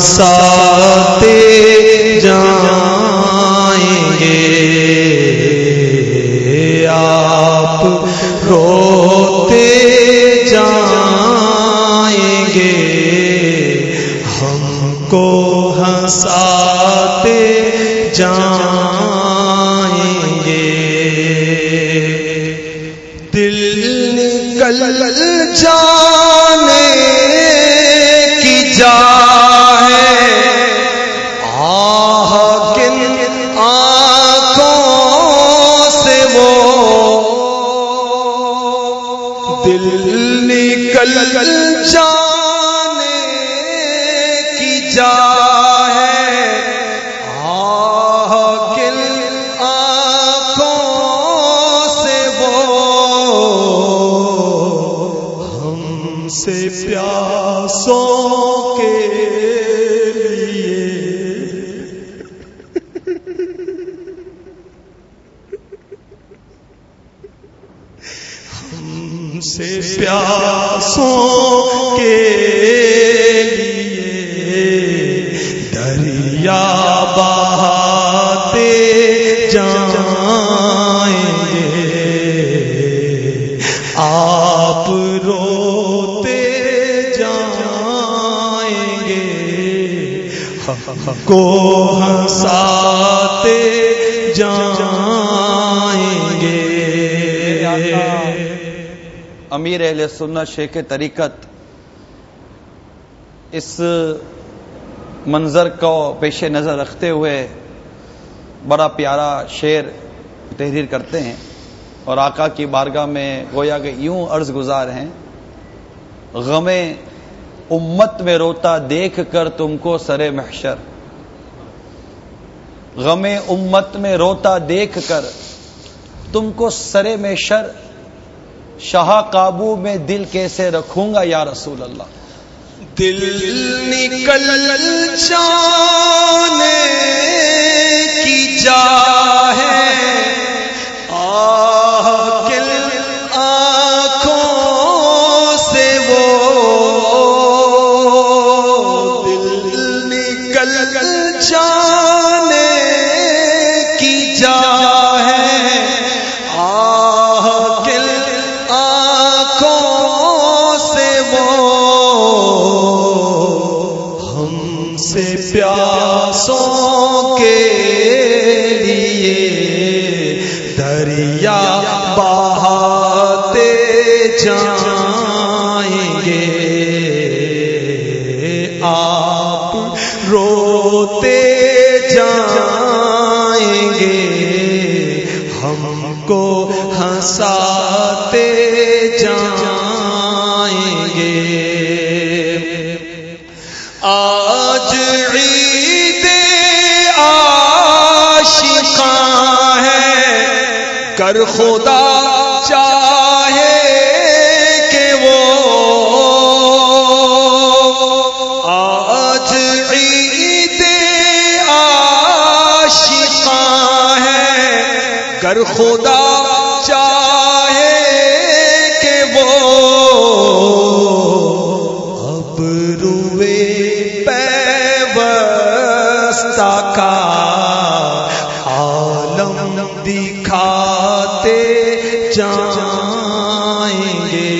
ہنساتے جائیں گے۔ آپ روتے جائیں گے۔ ہم کو ہنساتے جائیں گے۔ دل نکل جائیں گے دل نکل جانے کی جا ہم کو جائیں گے۔ امیر اہل سنت شیخ طریقت اس منظر کو پیش نظر رکھتے ہوئے بڑا پیارا شعر تحریر کرتے ہیں اور آقا کی بارگاہ میں گویا کہ یوں عرض گزار ہیں غم امت میں روتا دیکھ کر تم کو سرے محشر۔ غم امت میں روتا دیکھ کر تم کو سرے میں شر، شاہ قابو میں دل کیسے رکھوں گا یا رسول اللہ؟ دل نکل جانے کی جا ہے۔ پیاسوں کے لیے دریا بہاتے جائیں گے۔ آپ روتے جائیں گے۔ ہم کو ہنساتے خدا چاہے کہ وہ آج عید آشقاں ہے گر خدا جائیں گے۔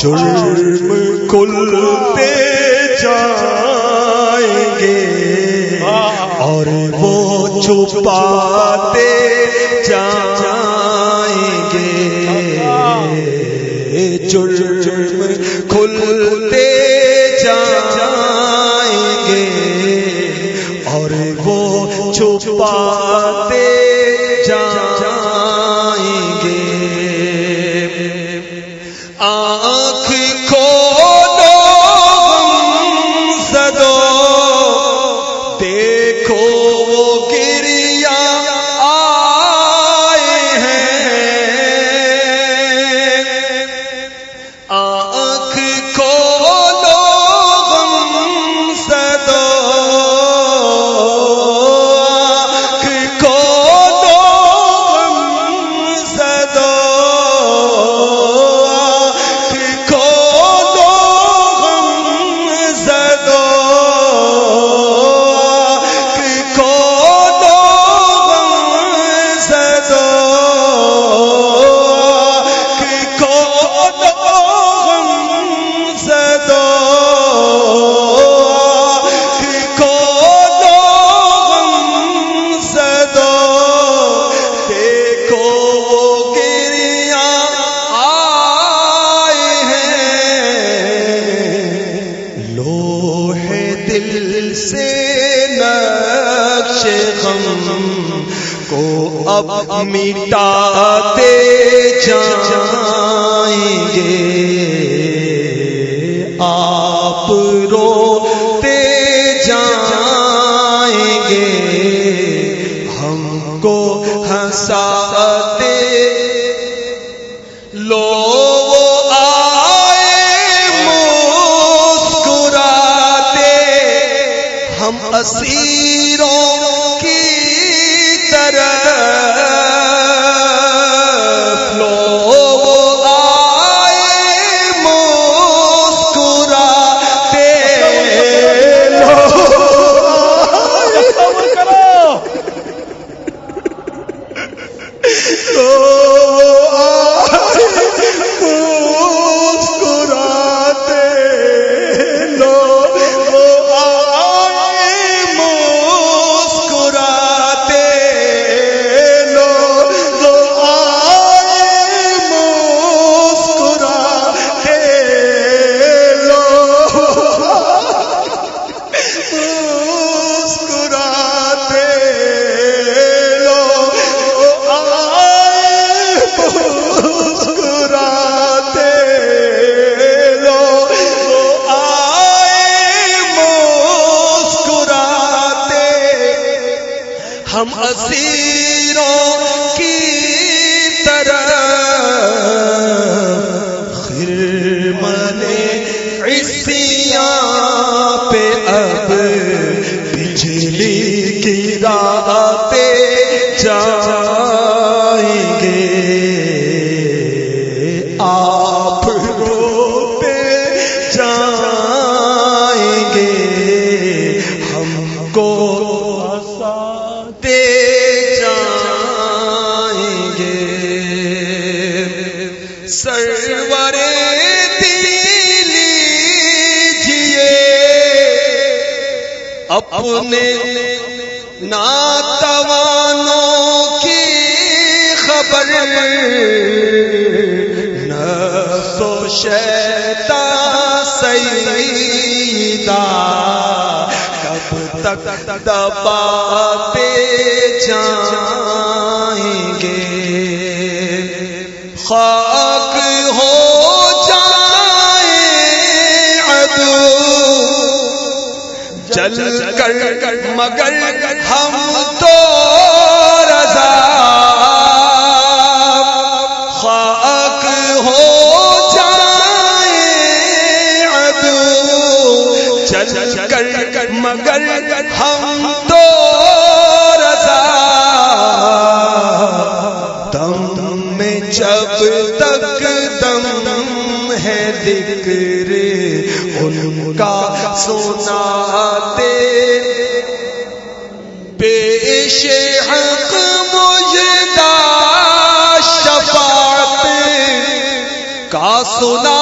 جرم کھلتے جائیں گے اور وہ چھپاتے جائیں گے۔ جرم کھلتے جائیں گے اور وہ چھپاتے مٹاتے جائیں گے۔ آپ روتے جائیں گے۔ ہم کو ہنساتے لو آئے مسکراتے۔ ہم اسیروں خرمنے عصیاں پہ اب بجلی کی گراتے جائیں گے۔ آپ روتے جائیں گے۔ ہم کو ہنساتے اپنے ناتوانوں کی خبر نہ و شیطان سیدہ کب تک دباتے جان چل کر مگر ہم تو رضا خاک ہو جائے عدو۔ چل کر مگر ہم تو رضا۔ دم میں جب تک دم ہے ذکر ان کا سناتے پیش حق مجھے شفاعت۔ کا سناتے